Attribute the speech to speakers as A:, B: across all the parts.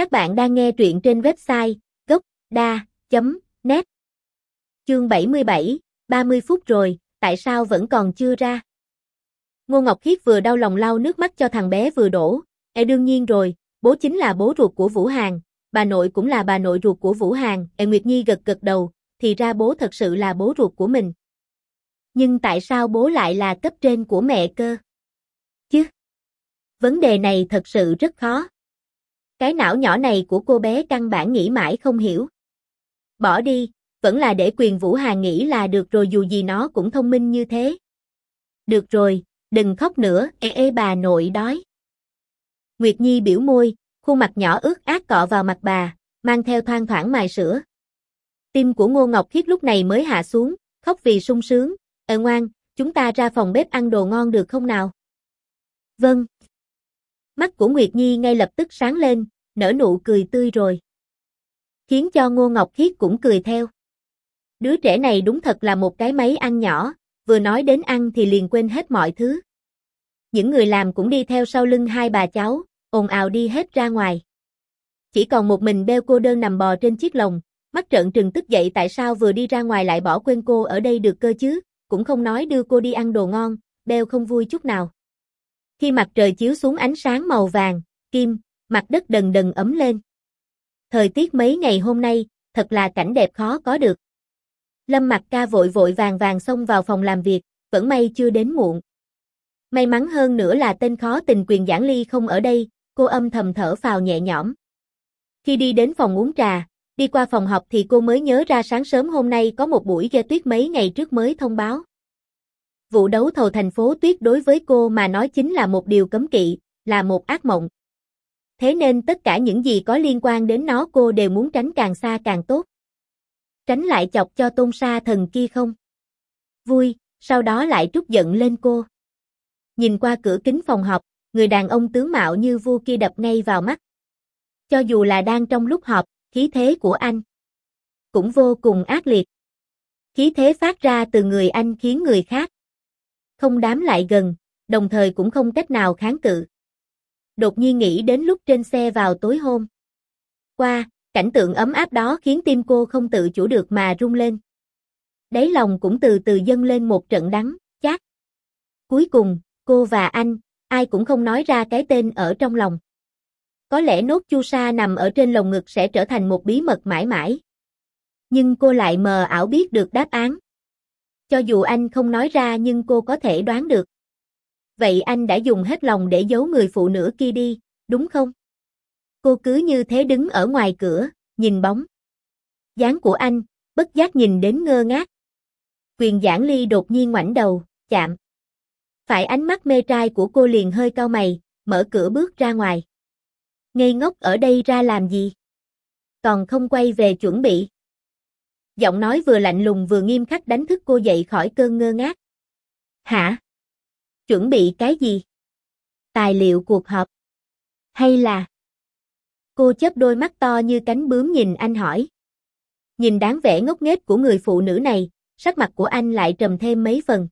A: Các bạn đang nghe truyện trên website gốc.da.net Chương 77, 30 phút rồi, tại sao vẫn còn chưa ra? Ngô Ngọc Khiết vừa đau lòng lau nước mắt cho thằng bé vừa đổ. E đương nhiên rồi, bố chính là bố ruột của Vũ Hàng, bà nội cũng là bà nội ruột của Vũ Hàng. E Nguyệt Nhi gật gật đầu, thì ra bố thật sự là bố ruột của mình. Nhưng tại sao bố lại là cấp trên của mẹ cơ? Chứ? Vấn đề này thật sự rất khó. Cái não nhỏ này của cô bé căn bản nghĩ mãi không hiểu. Bỏ đi, vẫn là để quyền Vũ Hà nghĩ là được rồi dù gì nó cũng thông minh như thế. Được rồi, đừng khóc nữa, ê ê bà nội đói. Nguyệt Nhi biểu môi, khuôn mặt nhỏ ướt át cọ vào mặt bà, mang theo thoang thoảng mài sữa. Tim của Ngô Ngọc Khiết lúc này mới hạ xuống, khóc vì sung sướng. Ờ ngoan, chúng ta ra phòng bếp ăn đồ ngon được không nào? Vâng. Mắt của Nguyệt Nhi ngay lập tức sáng lên, nở nụ cười tươi rồi. Khiến cho Ngô Ngọc Khiết cũng cười theo. Đứa trẻ này đúng thật là một cái máy ăn nhỏ, vừa nói đến ăn thì liền quên hết mọi thứ. Những người làm cũng đi theo sau lưng hai bà cháu, ồn ào đi hết ra ngoài. Chỉ còn một mình beo cô đơn nằm bò trên chiếc lồng, mắt trợn trừng tức dậy tại sao vừa đi ra ngoài lại bỏ quên cô ở đây được cơ chứ, cũng không nói đưa cô đi ăn đồ ngon, beo không vui chút nào. Khi mặt trời chiếu xuống ánh sáng màu vàng, kim, mặt đất đần đần ấm lên. Thời tiết mấy ngày hôm nay, thật là cảnh đẹp khó có được. Lâm mặt ca vội vội vàng vàng xông vào phòng làm việc, vẫn may chưa đến muộn. May mắn hơn nữa là tên khó tình quyền giảng ly không ở đây, cô âm thầm thở phào nhẹ nhõm. Khi đi đến phòng uống trà, đi qua phòng học thì cô mới nhớ ra sáng sớm hôm nay có một buổi ghe tuyết mấy ngày trước mới thông báo. Vụ đấu thầu thành phố tuyết đối với cô mà nói chính là một điều cấm kỵ, là một ác mộng. Thế nên tất cả những gì có liên quan đến nó cô đều muốn tránh càng xa càng tốt. Tránh lại chọc cho tôn sa thần kia không? Vui, sau đó lại trút giận lên cô. Nhìn qua cửa kính phòng họp, người đàn ông tướng mạo như vua kia đập ngay vào mắt. Cho dù là đang trong lúc họp, khí thế của anh cũng vô cùng ác liệt. Khí thế phát ra từ người anh khiến người khác không dám lại gần, đồng thời cũng không cách nào kháng cự. Đột nhiên nghĩ đến lúc trên xe vào tối hôm. Qua, cảnh tượng ấm áp đó khiến tim cô không tự chủ được mà rung lên. Đáy lòng cũng từ từ dâng lên một trận đắng, chát. Cuối cùng, cô và anh, ai cũng không nói ra cái tên ở trong lòng. Có lẽ nốt chu sa nằm ở trên lồng ngực sẽ trở thành một bí mật mãi mãi. Nhưng cô lại mờ ảo biết được đáp án. Cho dù anh không nói ra nhưng cô có thể đoán được. Vậy anh đã dùng hết lòng để giấu người phụ nữ kia đi, đúng không? Cô cứ như thế đứng ở ngoài cửa, nhìn bóng. dáng của anh, bất giác nhìn đến ngơ ngác. Quyền giảng ly đột nhiên ngoảnh đầu, chạm. Phải ánh mắt mê trai của cô liền hơi cau mày, mở cửa bước ra ngoài. Ngây ngốc ở đây ra làm gì? Còn không quay về chuẩn bị. Giọng nói vừa lạnh lùng vừa nghiêm khắc đánh thức cô dậy khỏi cơn ngơ ngác. Hả? Chuẩn bị cái gì? Tài liệu cuộc họp? Hay là... Cô chớp đôi mắt to như cánh bướm nhìn anh hỏi. Nhìn đáng vẻ ngốc nghếch của người phụ nữ này, sắc mặt của anh lại trầm thêm mấy phần.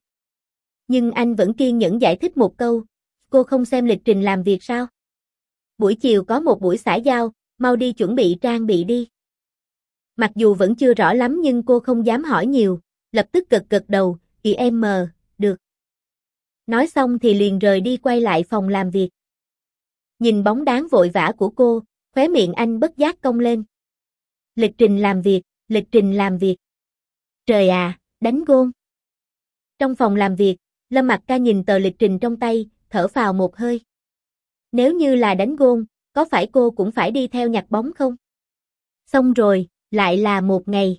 A: Nhưng anh vẫn kiên nhẫn giải thích một câu, cô không xem lịch trình làm việc sao? Buổi chiều có một buổi xã giao, mau đi chuẩn bị trang bị đi. Mặc dù vẫn chưa rõ lắm nhưng cô không dám hỏi nhiều, lập tức gật gật đầu, "Chị em mờ, được. Nói xong thì liền rời đi quay lại phòng làm việc. Nhìn bóng dáng vội vã của cô, khóe miệng anh bất giác cong lên. Lịch trình làm việc, lịch trình làm việc. Trời à, đánh gôn. Trong phòng làm việc, Lâm Mặc Ca nhìn tờ lịch trình trong tay, thở phào một hơi. Nếu như là đánh gôn, có phải cô cũng phải đi theo nhặt bóng không? Xong rồi, lại là một ngày.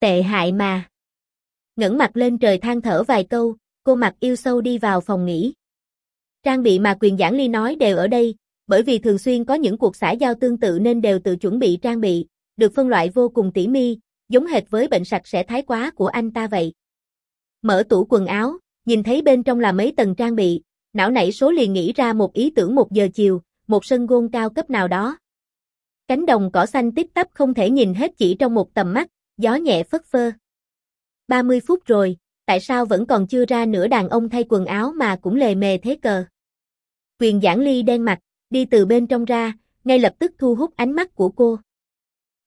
A: Tệ hại mà. Ngẩng mặt lên trời than thở vài câu, cô mặc yêu sâu đi vào phòng nghỉ. Trang bị mà quyền giảng ly nói đều ở đây, bởi vì thường xuyên có những cuộc xã giao tương tự nên đều tự chuẩn bị trang bị, được phân loại vô cùng tỉ mi, giống hệt với bệnh sạch sẽ thái quá của anh ta vậy. Mở tủ quần áo, nhìn thấy bên trong là mấy tầng trang bị, não nảy số liền nghĩ ra một ý tưởng một giờ chiều, một sân gôn cao cấp nào đó. Cánh đồng cỏ xanh tiếp tắp không thể nhìn hết chỉ trong một tầm mắt, gió nhẹ phất phơ. 30 phút rồi, tại sao vẫn còn chưa ra nửa đàn ông thay quần áo mà cũng lề mề thế cờ. Quyền giảng ly đen mặt, đi từ bên trong ra, ngay lập tức thu hút ánh mắt của cô.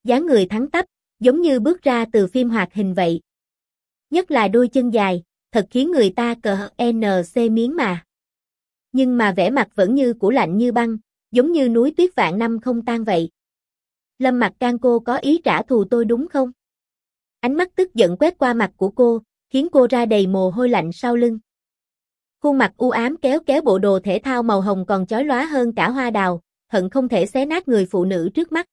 A: dáng người thắng tắp, giống như bước ra từ phim hoạt hình vậy. Nhất là đôi chân dài, thật khiến người ta cờ NC miếng mà. Nhưng mà vẻ mặt vẫn như củ lạnh như băng, giống như núi tuyết vạn năm không tan vậy. Lâm mặt can cô có ý trả thù tôi đúng không? Ánh mắt tức giận quét qua mặt của cô, khiến cô ra đầy mồ hôi lạnh sau lưng. Khuôn mặt u ám kéo kéo bộ đồ thể thao màu hồng còn chói lóa hơn cả hoa đào, hận không thể xé nát người phụ nữ trước mắt.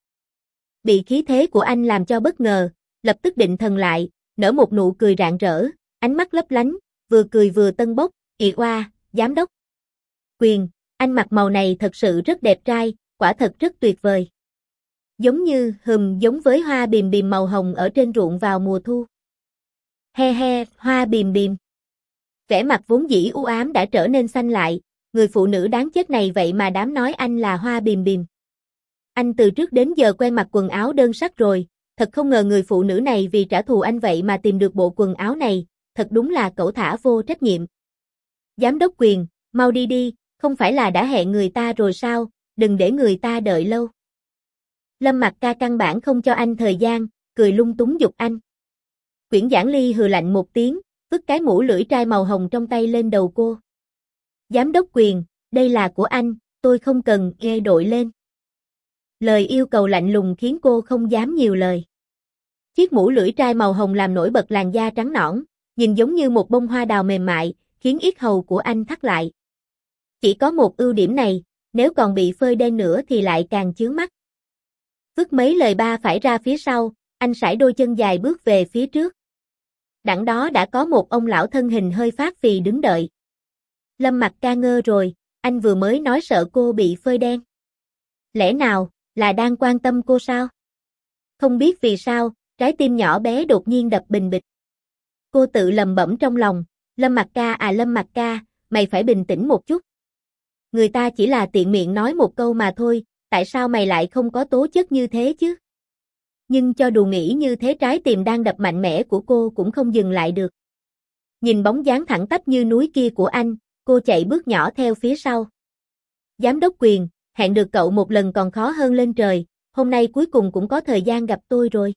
A: Bị khí thế của anh làm cho bất ngờ, lập tức định thần lại, nở một nụ cười rạng rỡ, ánh mắt lấp lánh, vừa cười vừa tân bốc, ị oa, giám đốc. Quyền, anh mặc màu này thật sự rất đẹp trai, quả thật rất tuyệt vời. Giống như hùm giống với hoa bìm bìm màu hồng ở trên ruộng vào mùa thu. He he, hoa bìm bìm. Vẻ mặt vốn dĩ u ám đã trở nên xanh lại, người phụ nữ đáng chết này vậy mà dám nói anh là hoa bìm bìm. Anh từ trước đến giờ quen mặc quần áo đơn sắc rồi, thật không ngờ người phụ nữ này vì trả thù anh vậy mà tìm được bộ quần áo này, thật đúng là cẩu thả vô trách nhiệm. Giám đốc quyền, mau đi đi, không phải là đã hẹn người ta rồi sao, đừng để người ta đợi lâu. Lâm Mặc ca căn bản không cho anh thời gian, cười lung túng dục anh. Quyển giảng ly hừ lạnh một tiếng, vứt cái mũ lưỡi trai màu hồng trong tay lên đầu cô. Giám đốc quyền, đây là của anh, tôi không cần nghe đội lên. Lời yêu cầu lạnh lùng khiến cô không dám nhiều lời. Chiếc mũ lưỡi trai màu hồng làm nổi bật làn da trắng nõn, nhìn giống như một bông hoa đào mềm mại, khiến yết hầu của anh thắt lại. Chỉ có một ưu điểm này, nếu còn bị phơi đen nữa thì lại càng chướng mắt. Vứt mấy lời ba phải ra phía sau, anh sải đôi chân dài bước về phía trước. Đặng đó đã có một ông lão thân hình hơi phát phì đứng đợi. Lâm mặt ca ngơ rồi, anh vừa mới nói sợ cô bị phơi đen. Lẽ nào, là đang quan tâm cô sao? Không biết vì sao, trái tim nhỏ bé đột nhiên đập bình bịch. Cô tự lầm bẩm trong lòng, Lâm mặt ca à Lâm mặt ca, mày phải bình tĩnh một chút. Người ta chỉ là tiện miệng nói một câu mà thôi, tại sao mày lại không có tố chất như thế chứ? Nhưng cho dù nghĩ như thế trái tim đang đập mạnh mẽ của cô cũng không dừng lại được. Nhìn bóng dáng thẳng tắp như núi kia của anh, cô chạy bước nhỏ theo phía sau. Giám đốc quyền, hẹn được cậu một lần còn khó hơn lên trời, hôm nay cuối cùng cũng có thời gian gặp tôi rồi.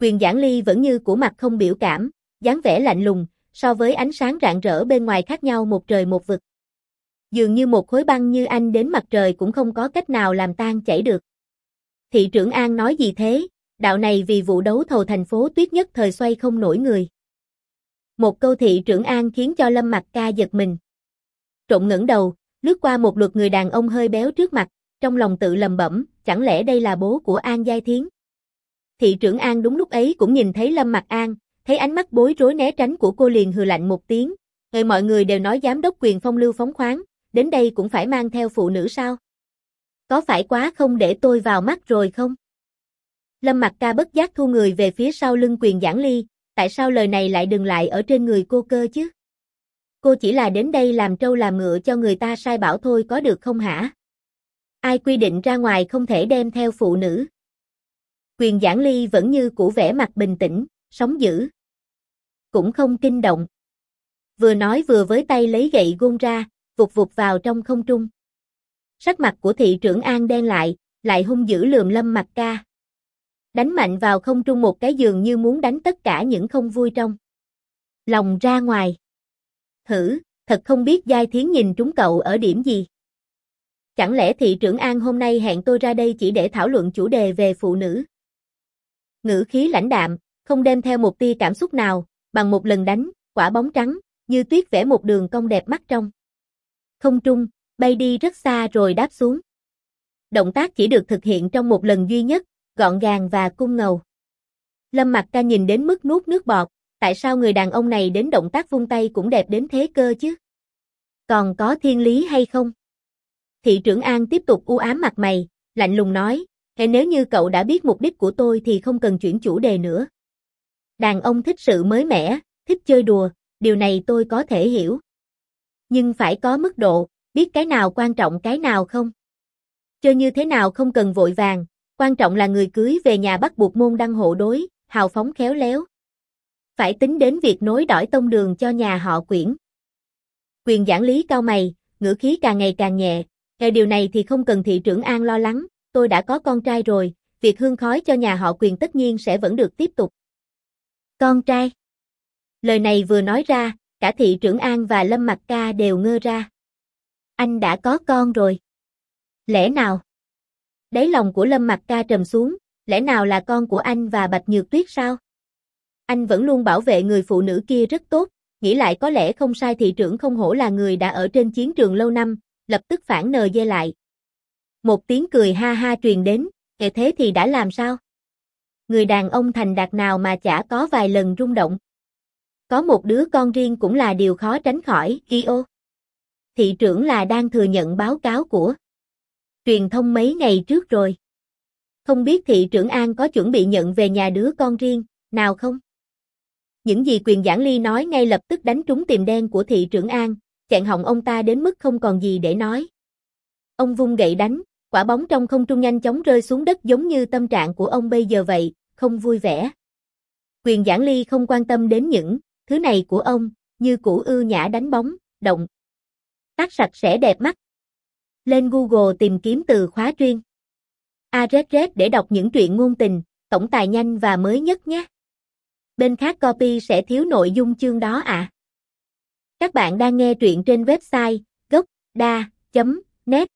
A: Quyền giảng ly vẫn như của mặt không biểu cảm, dáng vẻ lạnh lùng, so với ánh sáng rạng rỡ bên ngoài khác nhau một trời một vực. Dường như một khối băng như anh đến mặt trời cũng không có cách nào làm tan chảy được. Thị trưởng An nói gì thế, đạo này vì vụ đấu thầu thành phố tuyết nhất thời xoay không nổi người. Một câu thị trưởng An khiến cho Lâm Mặc Ca giật mình. Trộn ngẩng đầu, lướt qua một lượt người đàn ông hơi béo trước mặt, trong lòng tự lầm bẩm, chẳng lẽ đây là bố của An Giai Thiến? Thị trưởng An đúng lúc ấy cũng nhìn thấy Lâm Mặc An, thấy ánh mắt bối rối né tránh của cô liền hừ lạnh một tiếng, người mọi người đều nói giám đốc quyền phong lưu phóng khoáng, đến đây cũng phải mang theo phụ nữ sao? Có phải quá không để tôi vào mắt rồi không? Lâm Mặc Ca bất giác thu người về phía sau lưng quyền giảng ly, tại sao lời này lại đừng lại ở trên người cô cơ chứ? Cô chỉ là đến đây làm trâu làm ngựa cho người ta sai bảo thôi có được không hả? Ai quy định ra ngoài không thể đem theo phụ nữ? Quyền giảng ly vẫn như cũ vẻ mặt bình tĩnh, sống dữ. Cũng không kinh động. Vừa nói vừa với tay lấy gậy gôn ra, vụt vụt vào trong không trung. Sắc mặt của thị trưởng An đen lại, lại hung dữ lườm lâm mặt ca. Đánh mạnh vào không trung một cái giường như muốn đánh tất cả những không vui trong. Lòng ra ngoài. Thử, thật không biết Giai Thiến nhìn trúng cậu ở điểm gì. Chẳng lẽ thị trưởng An hôm nay hẹn tôi ra đây chỉ để thảo luận chủ đề về phụ nữ? Ngữ khí lãnh đạm, không đem theo một tia cảm xúc nào, bằng một lần đánh, quả bóng trắng, như tuyết vẽ một đường cong đẹp mắt trong. Không trung, bay đi rất xa rồi đáp xuống. Động tác chỉ được thực hiện trong một lần duy nhất, gọn gàng và cung ngầu. Lâm Mặc Ca nhìn đến mức nuốt nước bọt, tại sao người đàn ông này đến động tác vung tay cũng đẹp đến thế cơ chứ? Còn có thiên lý hay không? Thị trưởng An tiếp tục u ám mặt mày, lạnh lùng nói, Hệ nếu như cậu đã biết mục đích của tôi thì không cần chuyển chủ đề nữa. Đàn ông thích sự mới mẻ, thích chơi đùa, điều này tôi có thể hiểu. Nhưng phải có mức độ, biết cái nào quan trọng cái nào không. Chơi như thế nào không cần vội vàng, quan trọng là người cưới về nhà bắt buộc môn đăng hộ đối, hào phóng khéo léo. Phải tính đến việc nối đỏi tông đường cho nhà họ quyển. Quyền giảng lý cao mày, ngữ khí càng ngày càng nhẹ, Theo điều này thì không cần thị trưởng An lo lắng, tôi đã có con trai rồi, việc hương khói cho nhà họ quyền tất nhiên sẽ vẫn được tiếp tục. Con trai Lời này vừa nói ra, cả thị trưởng An và Lâm Mặc Ca đều ngơ ra. Anh đã có con rồi. Lẽ nào? Đáy lòng của Lâm Mặc Ca trầm xuống, lẽ nào là con của anh và Bạch Nhược Tuyết sao? Anh vẫn luôn bảo vệ người phụ nữ kia rất tốt, nghĩ lại có lẽ không sai thị trưởng không hổ là người đã ở trên chiến trường lâu năm, lập tức phản nờ dê lại. Một tiếng cười ha ha truyền đến, kể thế thì đã làm sao? Người đàn ông thành đạt nào mà chả có vài lần rung động. Có một đứa con riêng cũng là điều khó tránh khỏi, Gio. Thị trưởng là đang thừa nhận báo cáo của truyền thông mấy ngày trước rồi. Không biết thị trưởng An có chuẩn bị nhận về nhà đứa con riêng, nào không? Những gì quyền giảng ly nói ngay lập tức đánh trúng tiềm đen của thị trưởng An, chẹn họng ông ta đến mức không còn gì để nói. Ông vung gậy đánh, quả bóng trong không trung nhanh chóng rơi xuống đất giống như tâm trạng của ông bây giờ vậy, không vui vẻ. Quyền giảng ly không quan tâm đến những thứ này của ông, như củ ư nhã đánh bóng, động. Tác sạch sẽ đẹp mắt. Lên Google tìm kiếm từ khóa chuyên. ARED để đọc những truyện ngôn tình, tổng tài nhanh và mới nhất nhé. Bên khác copy sẽ thiếu nội dung chương đó ạ. À. Các bạn đang nghe truyện trên website gocda.net